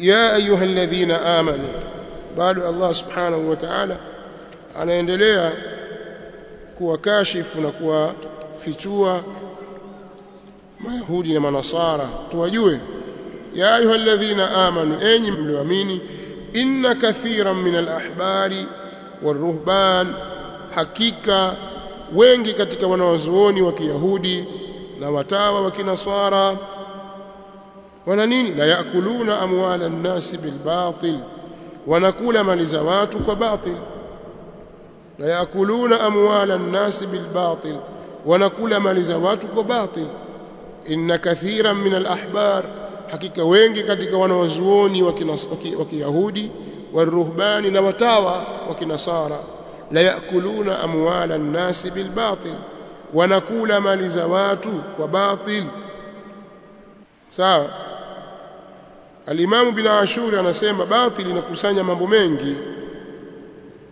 ya ayuha alladhina amanu. Bado Allah subhanahu wa ta'ala anaendelea kuwakashifu na kuwafichua mayahudi na manasara. Tuwajue ya ayuha alladhina amanu enyi mlioamini inna kathiran min alahbari waruhban hakika wengi katika wanawazuoni wa Kiyahudi na watawa wa Kinaswara wana nini? La yakuluna amwala an-nasi bilbatil. Wanakula mali za watu kwa batil. La yakuluna amwala an-nasi bilbatil. Wanakula mali za watu kwa batil. Inna kathiran min al-ahbar. Hakika wengi katika wanawazuoni wa Kiyahudi waruhbani na watawa wa Kinasara la yakuluna amwala an-nasi bilbatil. Wanakula mali za watu kwa batil. Sawa Al-Imam bin Ashuri anasema batil inakusanya mambo mengi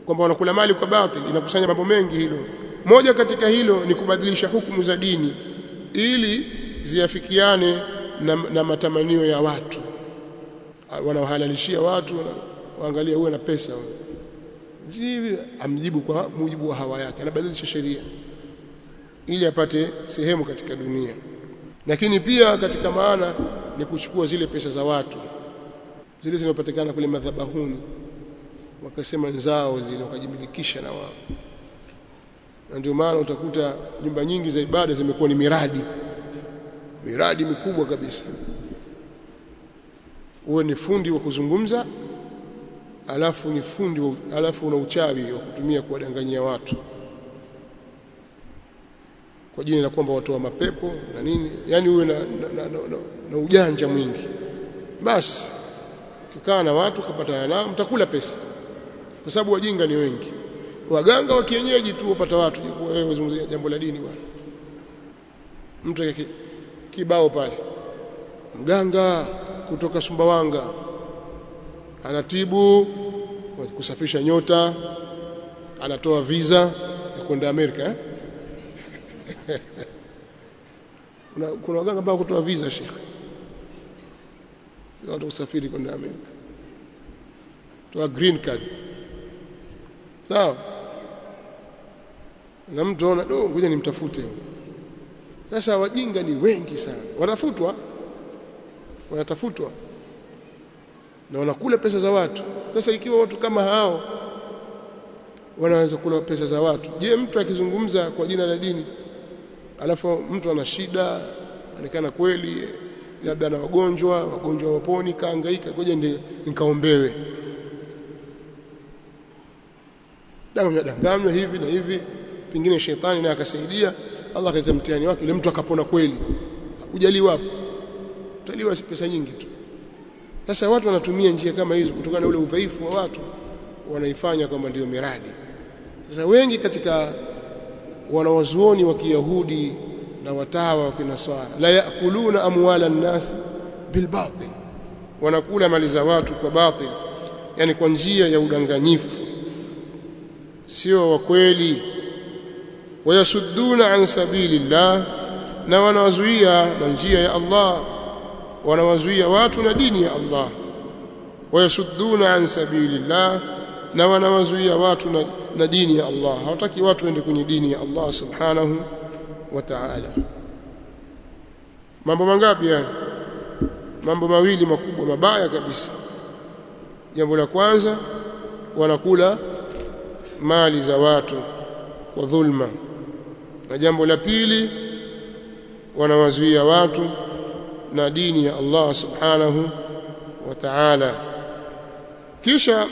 kwamba wanakula mali kwa batil inakusanya mambo mengi hilo. Moja katika hilo ni kubadilisha hukumu za dini ili ziafikiane na, na matamanio ya watu. Wanaohalalishia watu waangalia huwe na pesa. Hivi amjibu kwa mujibu wa hawa yake anabadilisha sheria ili apate sehemu katika dunia. Lakini pia katika maana ni kuchukua zile pesa za watu zile zinazopatikana kule madhabahuni wakasema nzao zile wakajimilikisha na wao. Na ndio maana utakuta nyumba nyingi za ibada zimekuwa ni miradi miradi mikubwa kabisa. Uwe ni fundi wa kuzungumza alafu ni fundi alafu una uchawi wa kutumia kuwadanganyia watu. Kwa jina la kwamba watoa mapepo na nini yani uwe na, na, na, na, na, na ujanja mwingi. Basi ukikaa na watu ukapatana nao mtakula pesa. Kwa sababu wajinga ni wengi. Waganga wa kienyeji tu wapata watu. Wewe jambo la dini bwana. Mtu kibao pale. Mganga kutoka Sumbawanga. Anatibu kusafisha nyota. Anatoa visa ya kwenda Amerika eh? kuna, waganga ambao kutoa visa Sheikh watu kusafiri kwenda Amerika. Toa green card. Sawa? Na mtu aona do ngoja nimtafute. Sasa wajinga ni wengi sana. Watafutwa wanatafutwa. Na wanakula pesa za watu. Sasa ikiwa watu kama hao wanaweza kula pesa za watu. Je mtu akizungumza kwa jina la dini alafu mtu ana shida onekana kweli labda na wagonjwa wagonjwa waponi kaangaika ngoja nikaombewe. Danganywa danganywa hivi na hivi pengine shetani naye akasaidia Allah akaleta mtihani wake ile mtu akapona kweli. Ujaliwa hapo. Utaliwa pesa nyingi tu. Sasa watu wanatumia njia kama hizo kutokana na ule udhaifu wa watu wanaifanya kwamba ndio miradi. Sasa wengi katika wanawazuoni wa Kiyahudi na watawa wa Kinaswara la yakuluna amwala an-nas bilbatil. Wanakula mali za watu kwa batil yani kwa njia ya udanganyifu. Sio wa kweli. Wayasudduna an sabilillah na wanawazuia na njia ya Allah. Wanawazuia watu na dini ya Allah. Wayasudduna an sabilillah na wanawazuia watu na, na dini ya Allah. Hawataki watu waende kwenye dini ya Allah subhanahu wa ta'ala. Mambo mangapi haya? Mambo mawili makubwa mabaya kabisa. Jambo la kwanza wanakula mali za watu kwa dhulma. Na jambo la pili wanawazuia watu na dini ya Allah subhanahu wa ta'ala. Kisha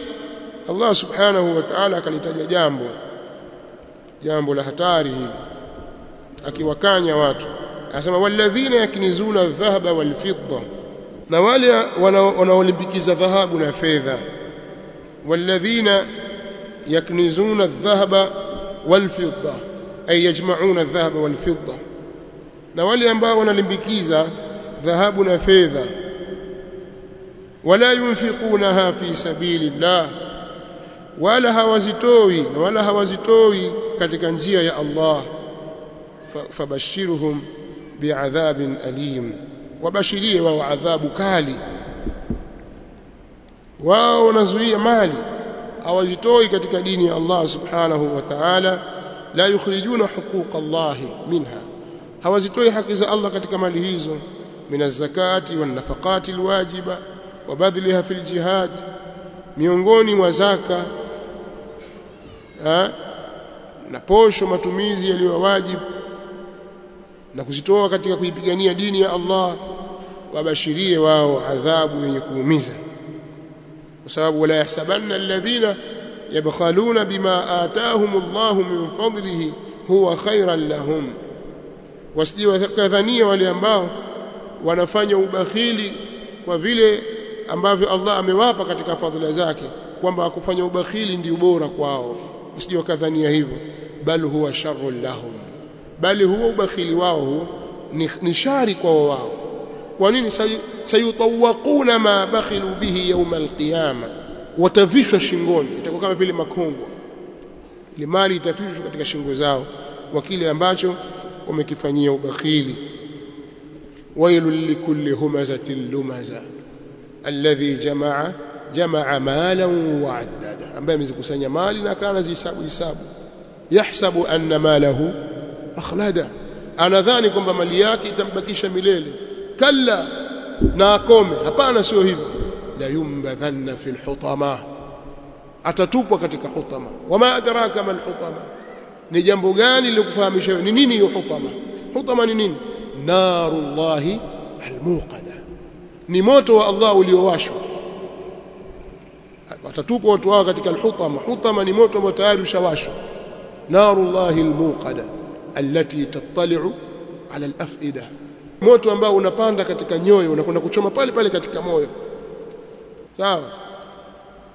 Allah subhanahu wa ta'ala akalitaja jambo jambo la hatari hili akiwakanya watu anasema walladhina yaknizuna adh-dhahaba wal-fidda na wale wanaolimbikiza dhahabu na fedha walladhina yaknizuna adh-dhahaba wal-fidda ay yajma'una adh-dhahaba wal-fidda na wale ambao wanalimbikiza dhahabu na fedha wala yunfiqunaha fi sabilillah wala hawazitoi wala hawazitoi katika njia ya Allah fabashirhum bi'adhabin alim wabashirie wao adhabu kali. Wao wanazuia mali hawazitoi katika dini ya Allah subhanahu wa ta'ala la yukhrijuna huquq Allah minha hawazitoi haki za Allah katika mali hizo min az-zakati wan nafaqati alwajiba wa fi fil jihad miongoni mwa zaka na posho matumizi yaliyo wajibu na kuzitoa katika kuipigania dini ya Allah wabashirie wao adhabu yenye kuumiza. Kwa sababu wala yahsabanna alladhina yabkhaluna bima ataahum Allah min fadlihi huwa khairan lahum. Wasijiwakadhania wale ambao wanafanya ubakhili kwa vile ambavyo Allah amewapa katika fadhila zake kwamba kufanya ubakhili ndio bora kwao. Usijiwakadhania hivyo bal huwa sharrun lahum bali huo ubakhili wao ni, ni shari kwa wao kwa nini? Sayutawaquna ma bakhilu bihi yawma alqiyama. Watavishwa shingoni. Itakuwa kama vile makongwa ile mali itavishwa katika shingo zao kwa kile ambacho wamekifanyia ubakhili. Wailul likulli humazatin lumaza. Alladhi jamaa jamaa malan wa addada. Ambaye amezikusanya mali na kana zihesabu hisabu. Yahsabu anna malahu akhlada anadhani kwamba mali yake itambakisha milele kalla na akome hapana sio hivyo la yumbadhanna fil hutama atatupwa katika hutama wama adraka mal hutama ni jambo gani lilokufahamisha ni nini hiyo hutama hutama ni nini narullahi almuqada ni moto wa Allah uliowashwa watatupwa watu wao katika alhutama hutama ni moto ambao tayari ushawashwa narullahi almuqada allati tattali'u ala alafida. Moto ambao unapanda katika nyoyo unakwenda kuchoma pale pale katika moyo. Sawa?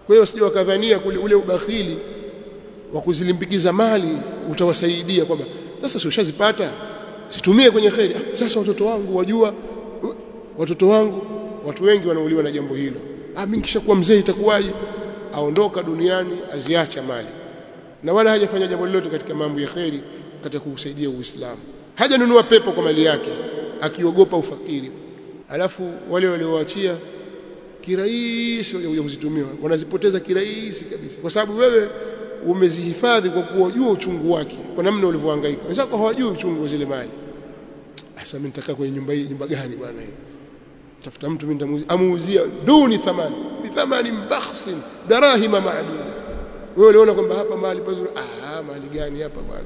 Kwa hiyo sije wakadhania ule ubakhili wa kuzilimbikiza mali utawasaidia kwamba sasa si ushazipata? Situmie kwenye kheri. Ah, sasa watoto wangu wajua watoto wangu watu wengi wanauliwa na jambo hilo. Ah mimi kishakuwa mzee itakuwaje? Aondoka duniani aziacha mali. Na wala hajafanya jambo lolote katika mambo ya kheri katika kusaidia Uislamu. Hajanunua pepo kwa mali yake akiogopa ufakiri. Alafu wale walioachia kirahisi ya kuzitumia wanazipoteza kirahisi kabisa. Kwa sababu wewe umezihifadhi kwa kuwajua uchungu wake kwa namna ulivyohangaika. Wenzako hawajui uchungu wa zile mali. Sasa mimi nitakaa kwenye nyumba hii nyumba gani bwana hii? Tafuta mtu mimi nitamuuzia amuuzia. Duni thamani. Bi thamani bakhsin darahima ma'duda. Wewe unaona kwamba hapa mahali pazuri ah mahali gani hapa bwana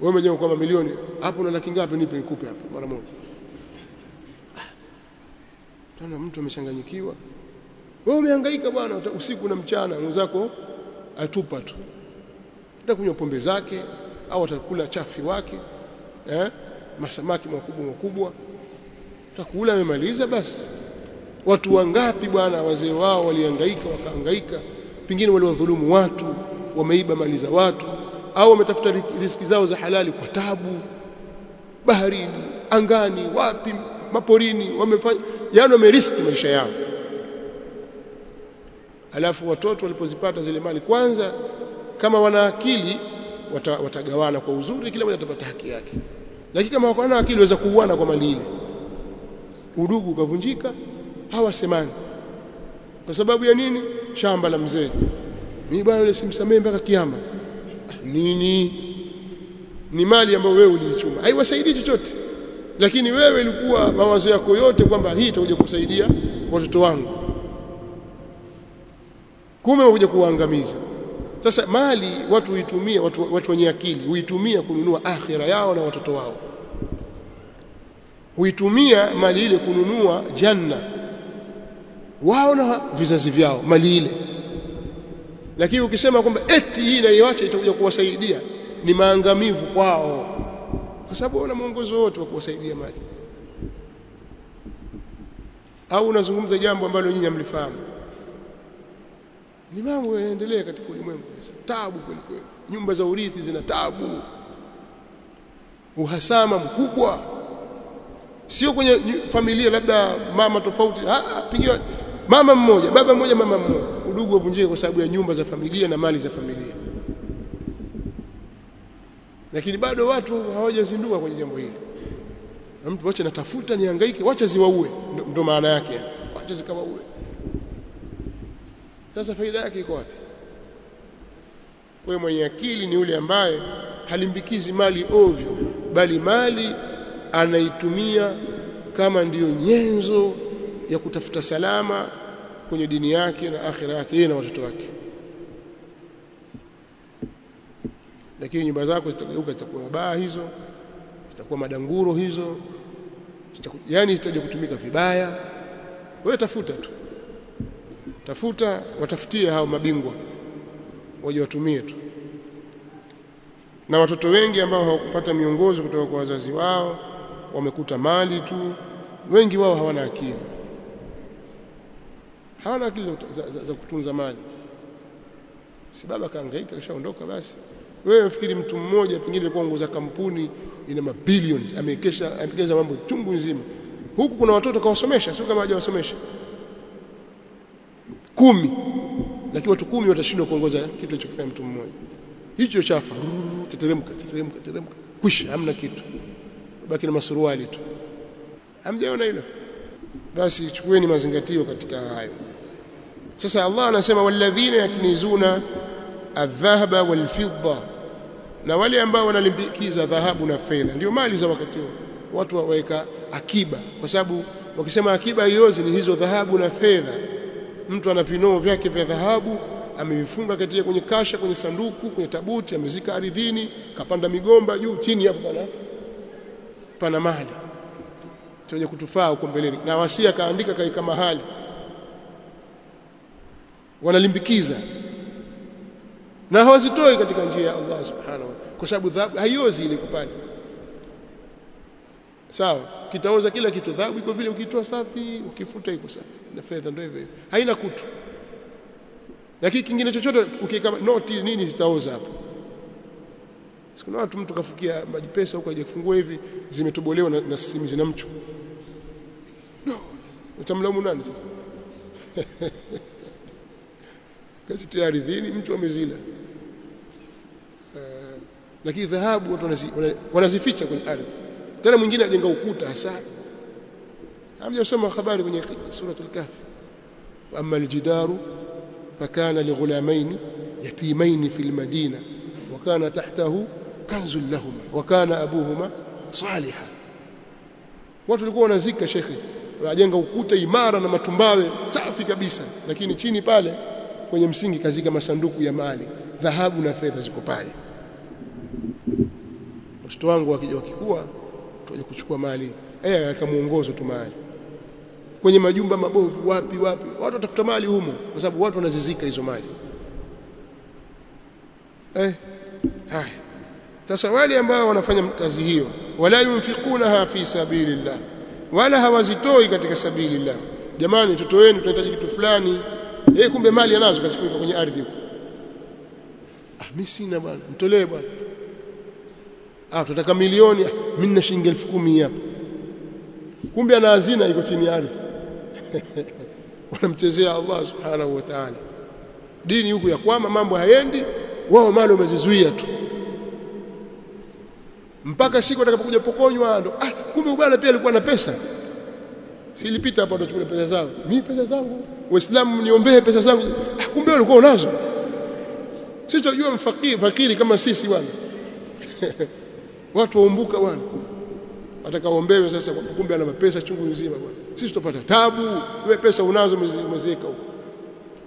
wewe mwenyewe kwa mamilioni. Hapo una laki ngapi? Nipe nikupe hapo mara moja. Tena mtu amechanganyikiwa. Wewe umehangaika bwana usiku na mchana mwenzako atupa tu. Atakunywa pombe zake au atakula chafi wake eh? Masamaki makubwa makubwa. Utakula amemaliza basi. Watu wangapi bwana wazee wao walihangaika wakahangaika? Pengine waliwadhulumu watu wameiba mali za watu au wametafuta riziki zao za halali kwa tabu baharini angani wapi maporini wamefanya yani wameriski maisha yao. Alafu watoto walipozipata zile mali kwanza kama wana akili wata, watagawana kwa uzuri kila mmoja atapata haki yake. Lakini kama hawana akili waweza kuuana kwa mali ile. Udugu ukavunjika hawasemani. Kwa sababu ya nini? Shamba la mzee. Mimi bwana yule simsamehe mpaka kiama nini? Ni mali ambayo wewe uliichuma. Haiwasaidii chochote. Lakini wewe ilikuwa mawazo yako yote kwamba hii itakuja kusaidia watoto wangu. Kumbe wakuja kuwaangamiza. Sasa mali watu huitumia watu, watu wenye akili huitumia kununua akhira yao na watoto wao. Huitumia mali ile kununua janna. Wao na vizazi vyao mali ile lakini ukisema kwamba eti hii naiacha itakuja kuwasaidia ni maangamivu kwao. Kwa sababu wana mwongozo wote wa kuwasaidia mali au unazungumza jambo ambalo nyinyi hamlifahamu. Ni mambo yanaendelea katika ulimwengu. Sasa tabu kweli kweli. Nyumba za urithi zina tabu uhasama mkubwa. Sio kwenye familia labda mama tofauti. Ah pigiwa mama mmoja baba mmoja mama mmoja udugu wavunjike kwa sababu ya nyumba za familia na mali za familia. Lakini bado watu hawajazindua kwenye jambo hili. Na mtu wacha natafuta nihangaike wacha ziwaue. Ndo maana yake. Wacha zikawaue. Sasa faida yake iko wapi? Wewe mwenye akili ni yule ambaye halimbikizi mali ovyo bali mali anaitumia kama ndiyo nyenzo ya kutafuta salama kwenye dini yake na akhira yake yeye na watoto wake. Lakini nyumba zako zitageuka zitakuwa mabaa hizo zitakuwa madanguro hizo yani zitaje kutumika vibaya. Wewe tafuta tu. Tafuta watafutie hao mabingwa waje watumie tu. Na watoto wengi ambao hawakupata miongozo kutoka kwa wazazi wao wamekuta mali tu wengi wao hawana akili hawana akili za, za, za, za kutunza mali si baba kaangaika kishaondoka basi. Wewe fikiri mtu mmoja pengine alikuwa nguza kampuni ina mabilions amekesha amekeza mambo chungu nzima. Huku kuna watoto kawasomesha sio kama hajawasomesha kumi. Lakini watu kumi watashindwa kuongoza kitu alichokifanya mtu mmoja. Hicho chafa teteremka teteremka teteremka. Kwisha hamna kitu. Baki na masuruali tu. Hamjaona hilo? Basi chukueni mazingatio katika hayo sasa Allah anasema walladhina yaknizuna adh-dhahaba wal-fidda. Na wale ambao wanalimbikiza dhahabu na fedha ndio mali za wakati huo. Watu waweka akiba. Kwa sababu wakisema akiba hiyozi ni hizo dhahabu na fedha. Mtu ana vinoo vyake vya dhahabu amevifunga katika kwenye kasha kwenye sanduku kwenye tabuti amezika ardhini kapanda migomba juu chini hapo pana pana mali chenye kutufaa huko mbeleni. Na wasia kaandika kaika mahali wanalimbikiza. Na hawazitoi katika njia ya Allah subhanahu wa kwa sababu dhahabu haiozi ile kupali sawa kitaoza kila kitu dhahabu iko vile ukitoa safi ukifuta iko safi na fedha ndio hivyo haina kutu. Lakini kingine chochote ukikama noti nini zitaoza hapo? Sikuna watu mtu kafukia maji pesa huko hajakufungua hivi zimetobolewa na, na simu zina mchu. No. Utamlaumu nani sasa Kazitia ardhini, mtu amezila. Eh, lakini dhahabu watu wanazificha kwenye ardhi. Tena mwingine ajenga ukuta hasa. Hamjasoma habari kwenye suratul Kahfi. Amma aljidaru fakana lighulamaini yatimaini fi lmadina wakana tahtahu kanzun lahuma wa kana abuhuma saliha. Watu walikuwa wanazika shekhe, wanajenga ukuta imara na matumbawe safi kabisa, lakini chini pale kwenye msingi kazika masanduku ya mali dhahabu na fedha ziko pale. Watoto wangu wakija wakikua tuje kuchukua mali. Eh akamuongozo tu mali. Kwenye majumba mabovu wapi wapi? Watu watafuta mali humo kwa sababu watu wanazizika hizo mali. Eh haya. Sasa wale ambao wanafanya kazi hiyo wala yunfikunaha fi sabilillah wala hawazitoi katika sabilillah. Jamani mtoto wenu tunahitaji kitu fulani eh kumbe mali anazo kazifunika kwenye ardhi huko. Ah mimi sina bwana. Mtolee bwana. Ah tunataka milioni. Mimi nina shilingi 10000 hapa. Kumbe ana hazina iko chini ya ardhi. Wanamchezea Allah subhanahu wa ta'ala. Dini huku ya kwama mambo hayendi. Wao mali wamezizuia tu. Mpaka siku atakapokuja pokonywa ndo. Ah kumbe bwana pia alikuwa na pesa. Silipita hapo ndo chukua pesa zangu. Mimi pesa zangu waislamu niombee pesa zangu. Ah kumbe walikuwa unazo sisi tunajua mfakiri fakiri kama sisi bwana. Watu waumbuka bwana. Atakaombewe sasa kumbe ana mapesa chungu nzima bwana. Sisi tupata tabu. Wewe pesa unazo umeziweka huko.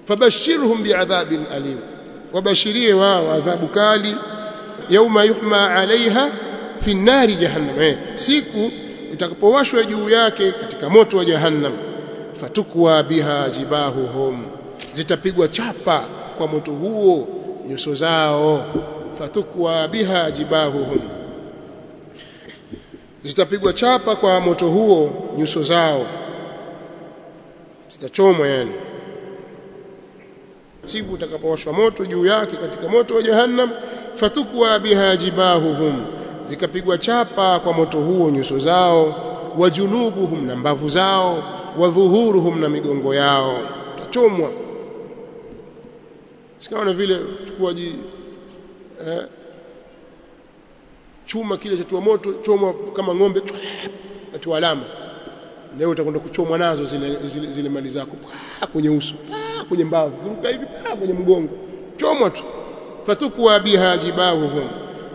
Fabashirhum bi'adhabin alim. Wabashirie wao adhabu kali. Yauma yuhma alaiha fi nari jahannam. Eh, siku itakapowashwa juu yake katika moto wa jahannam fatukwa biha jibahuhum. Zitapigwa chapa kwa moto huo nyuso zao. Fatukwa biha jibahuhum. Zitapigwa chapa kwa moto huo nyuso zao. Zitachomwa yani. Siku utakapowashwa moto juu yake katika moto wa jahannam fatukwa biha jibahuhum. Zikapigwa chapa kwa moto huo nyuso zao wajunubuhum, na mbavu zao wa dhuhuruhum na migongo yao. Tachomwa sikaona vile chukua ji eh, chuma kile cha moto chomwa kama ng'ombe atu alama. Leo utakwenda kuchomwa nazo zile, zile, zile mali zako. Kwenye uso kwenye mbavu. Kuruka hivi kwenye mgongo. Chomwa tu. Fatukwa biha jibahuhum.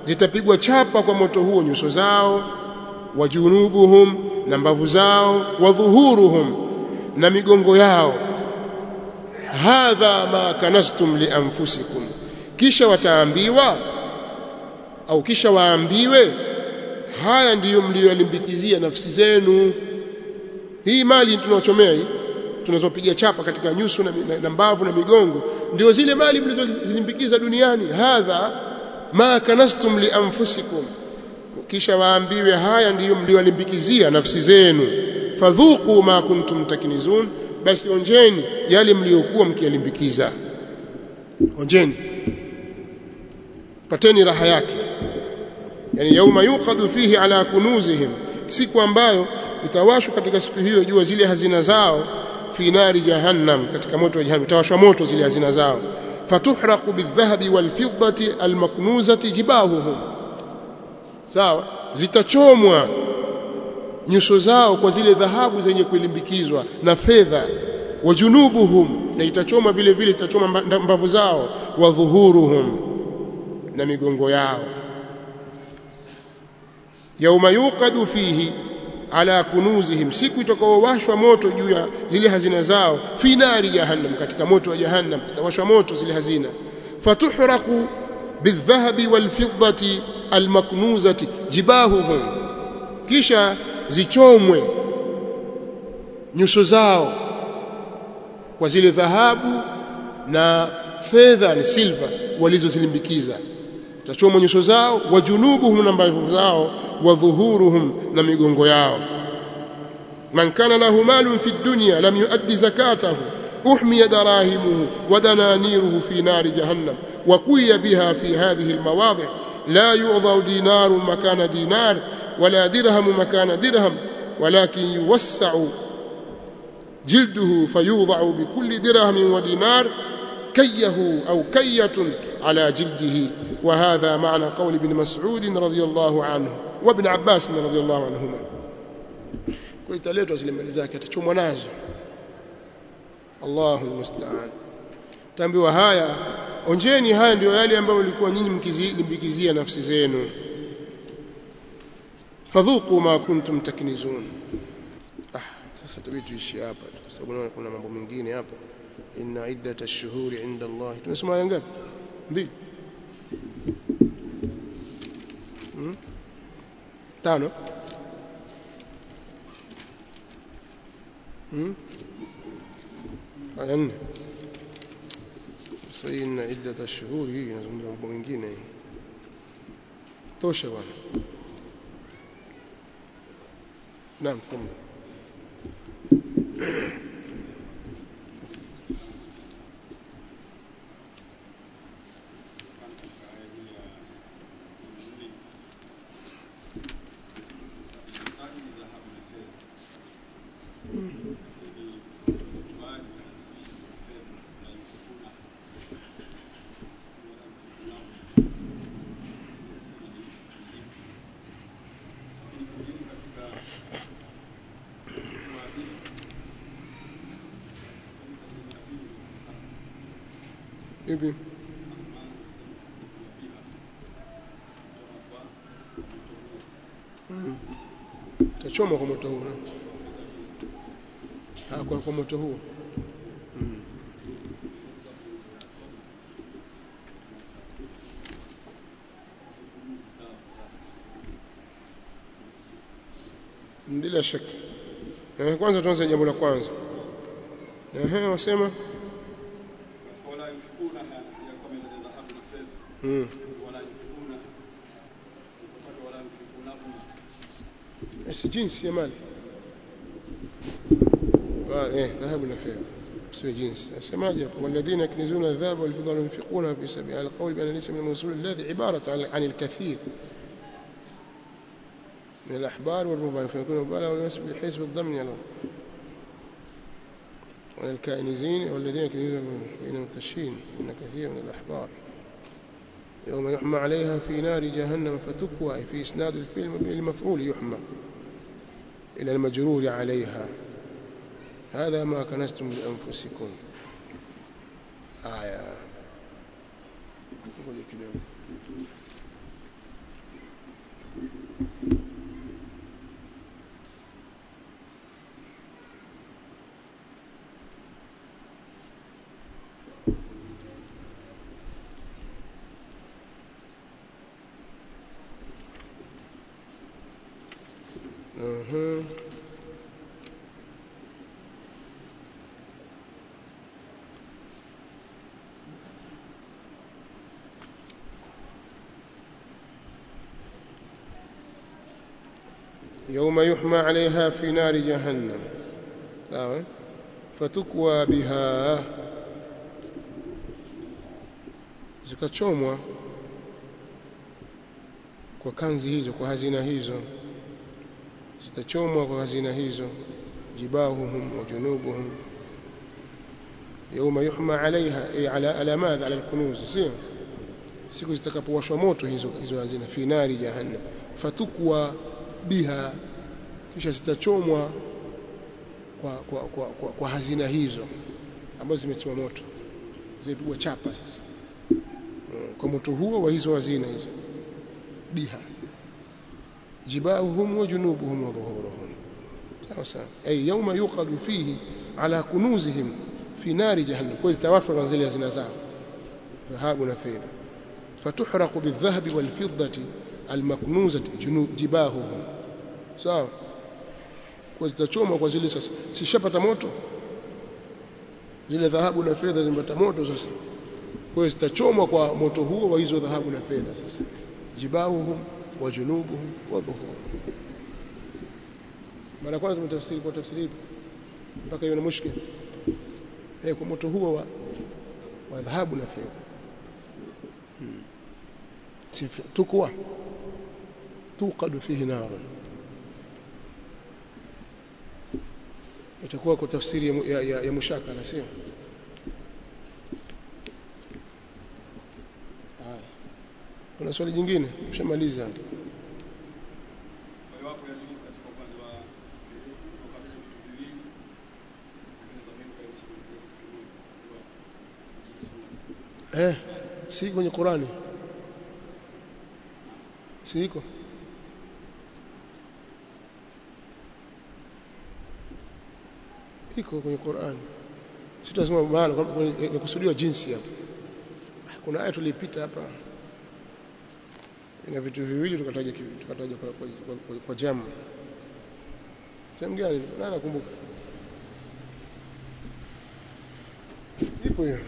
Zitapigwa chapa kwa moto huo nyuso zao. Wa junubuhum na mbavu zao wa dhuhuruhum na migongo yao. Hadha ma kanastum li anfusikum. Kisha wataambiwa au kisha waambiwe haya ndiyo mliyolimbikizia nafsi zenu. Hii mali tunaochomea hii tunazopiga chapa katika nyuso na, na, na mbavu na migongo ndio zile mali mlizozilimbikiza duniani. Hadha ma kanastum li anfusikum kisha waambiwe haya ndiyo mliolimbikizia nafsi zenu. Fadhuku ma kuntum takinizun basi onjeni yale mliokuwa mkiyalimbikiza. Onjeni. Pateni raha yake. Yani yauma yuqadu fihi ala kunuzihim siku ambayo itawashwa katika siku hiyo jua zile hazina zao fi nari jahannam katika moto wa jahannam itawashwa moto zile hazina zao. Fatuhraqu bidhahabi walfiddati almaknuzati jibahuhum sawa? Zitachomwa nyuso zao kwa zile dhahabu zenye kulimbikizwa na fedha. Wa junubuhum na itachoma vile vile itachoma mbavu zao. Wa dhuhuruhum na migongo yao. Yauma yuqadu fihi ala kunuzihim siku itakaowashwa moto juu ya zile hazina zao fi nari jahannam katika moto wa jahannam zitawashwa moto zile hazina. Fatuhraqu bidhahabi walfiddati almaknuzati jibahuhum kisha zichomwe nyuso zao kwa zile dhahabu na fedha ni silva walizozilimbikiza tachomwa nyuso zao wa junubuhum na mbavu zao wa dhuhuruhum na migongo yao man kana lahu malun fi dunya lam yuaddi zakatahu uhmiya darahimuhu wa dananiruhu fi nari jahannam kuya biha fi hadhihi almawadi' la yu'dha dinarun makana dinar ولا درهم مكان درهم ولكن يوسع جلده فيوضع بكل درهم ودينار كيه أو كية على جلده. وهذا معنى قول ابن مسعود رضي الله عنه وابن عباس رضي الله عنهما. قلت ليت وسلم لذاك تشوم nazo Allahu almusta'an tambiwa onjeni haya ndio yale ambayo mlikuwa nyinyi mkizilimbikizia nafsi zenu. Fadhuku ma kuntum taknizun. Ah sasa tabii tuishi hapa kwa sababu naona kuna mambo mengine hapa. Inna iddat ash-shuhuri 'inda Allah tumesema aya ngapi? Mbili. Hmm? tano. Hmm? aya nne sasa inna iddat ash-shuhuri hii inazungumza mambo mengine tosha bwana نعم كمل ipi tachoma kwa moto huo ah kwa, kwa moto huo mm. bila shaka. Eh, kwanza tuanze jambo la kwanza. Eh, wasema إيش جنس يا مالك إيه ذهبنا فيها سوى جنس السماجة والذين يكنزون الذهب والفضة ينفقونها في سبيل القول بأن ليس من المنصور الذي عبارة عن الكثير من الأحبار والربا فيكون مبالغ وينسب لحسب الضمن له والكائنزين والذين يكنزون من التشين إن كثير من الأحبار يوم يحمى عليها في نار جهنم فتكوى في إسناد الفيلم بالمفعول يحمى إلى المجرور عليها. هذا ما كنستم لأنفسكم. haya يوم يحمى عليها في نار جهنم sawa fatukwa biha zikachomwa kwa kanzi hizo kwa hazina hizo zitachomwa kwa hazina hizo jibahuhum wa junubuhum yawma yuhma alaiha ay ala ala madha ala alkunuz sio siku zitakapowashwa moto hizo hizo hazina fi nari jahannam fatukwa biha kisha zitachomwa kwa, kwa, kwa, kwa, kwa hazina hizo ambazo zimetiwa moto zimepigwa chapa sasa. Mm, kwa moto huo wa hizo hazina hizo biha. Jibahuhum wa junubuhum wa dhuhuruhum. Sawa sawa. Ay yawma yuqadu fihi ala kunuzihim fi nari jahannam. Kwa zitawafa kwa zile hazina zao. Dhahabu na fedha. Fatuhraqu bildhahabi walfiddati almaknuzati junub jibahuhum sawa? Kwa zitachomwa kwa zile sasa. Sishapata moto? Zile dhahabu na fedha zimepata moto sasa. Kwa hiyo zitachomwa kwa moto huo wa hizo dhahabu na fedha sasa. Jibahuhum wa junubuhum wa dhuhuruhum. Mara kwanza tumetafsiri kwa tafsiri mpaka iwe na mushkil. Eh kwa moto huo wa wa dhahabu na fedha. Hmm. tukua tuqadu fihi narun itakuwa kwa tafsiri ya, ya, ya, mushakala sio kuna swali jingine ushamaliza hapo eh si kwenye Qurani si iko iko kwenye Qur'an. Si tunasema maana kwa- kwa- ni kusudiwa jinsi hapo. Kuna aya tulipita hapa. Ina vitu viwili tukataja tukataja kwa, kwa, kwa, kwa, kwa jamu. Sehemu gani? Nani nakumbuka ipo hiyo.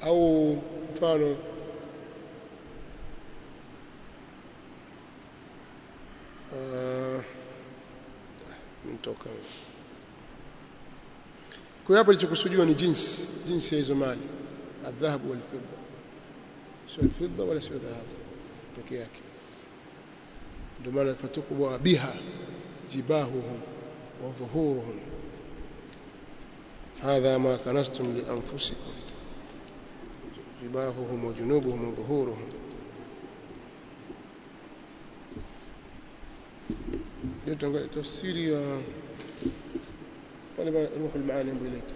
Au mfano mtoka wewe kwa hapo ilichokusudiwa ni jinsi jinsi ya hizo mali. Adhahabu wal fidda. Sio fidda wala sio dhahabu peke yake. Ndio maana fatukubwa biha jibahuhum wa dhuhuruhum. Hadha ma kanastum li anfusikum. Jibahuhum wa junubuhum wa dhuhuruhum. Ya pale ba ruhul maani ambayo ileta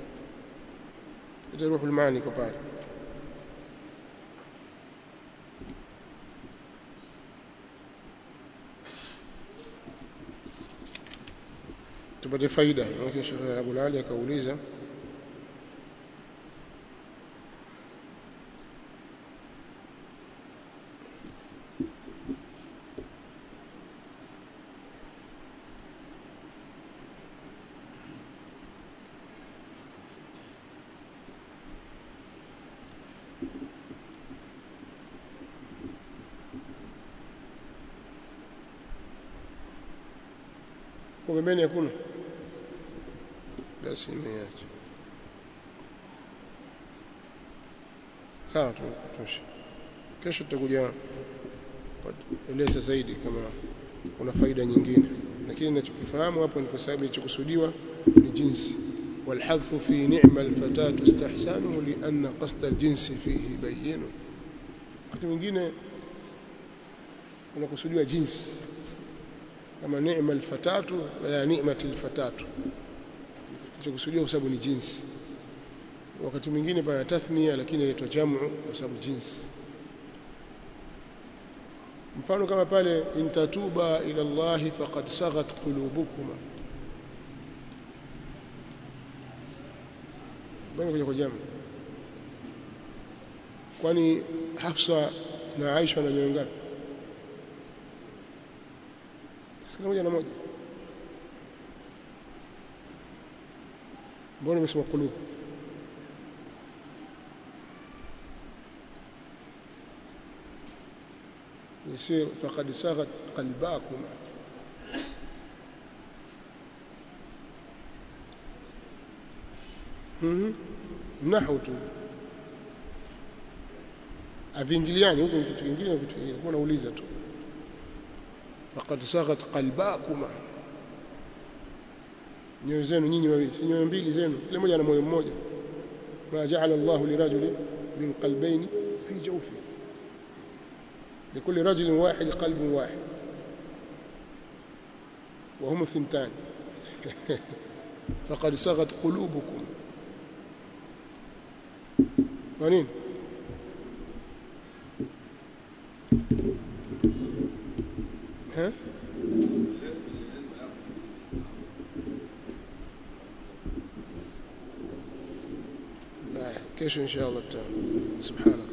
ile ruhul maani kwa pale tupate faida maana Sheikh Abu Ali akauliza kwa pembeni hakuna basi nimeacha sawa tu- tosha kesho tutakuja eleza zaidi kama kuna faida nyingine lakini ninachokifahamu hapo ni kwa sababu ilichokusudiwa ni jinsi والحذف في نعم الفتاة استحسانه لأن قصد الجنس فيه بين wakati mwingine unakusudiwa jinsi kama neema alfatatu ya ni'mati alfatatu. Kilichokusudiwa kwa sababu ni jinsi. Wakati mwingine pana tathnia lakini inaitwa jamu kwa sababu jinsi. Mfano kama pale intatuba ila Allahi faqad saghat qulubukuma bwana kuja kwa jamu. Kwani Hafsa na Aisha na nyoyo ngapi moja na moja mbona umesema qulub يصير فقد ساغت قلباكما nahu tu aviingiliani huko kitu kingine kitu kingine kwa nauliza tu faqad saghat qalbakuma nyoyo zenu nyinyi wawili nyoyo mbili zenu kila moja na moyo mmoja ma ja'ala Allahu lirajulin min qalbayni fi jawfihi لكل رجل واحد قلب واحد وهم ثنتان فقد صغت قلوبكم فنين ها kesho insha Allah taala subhanak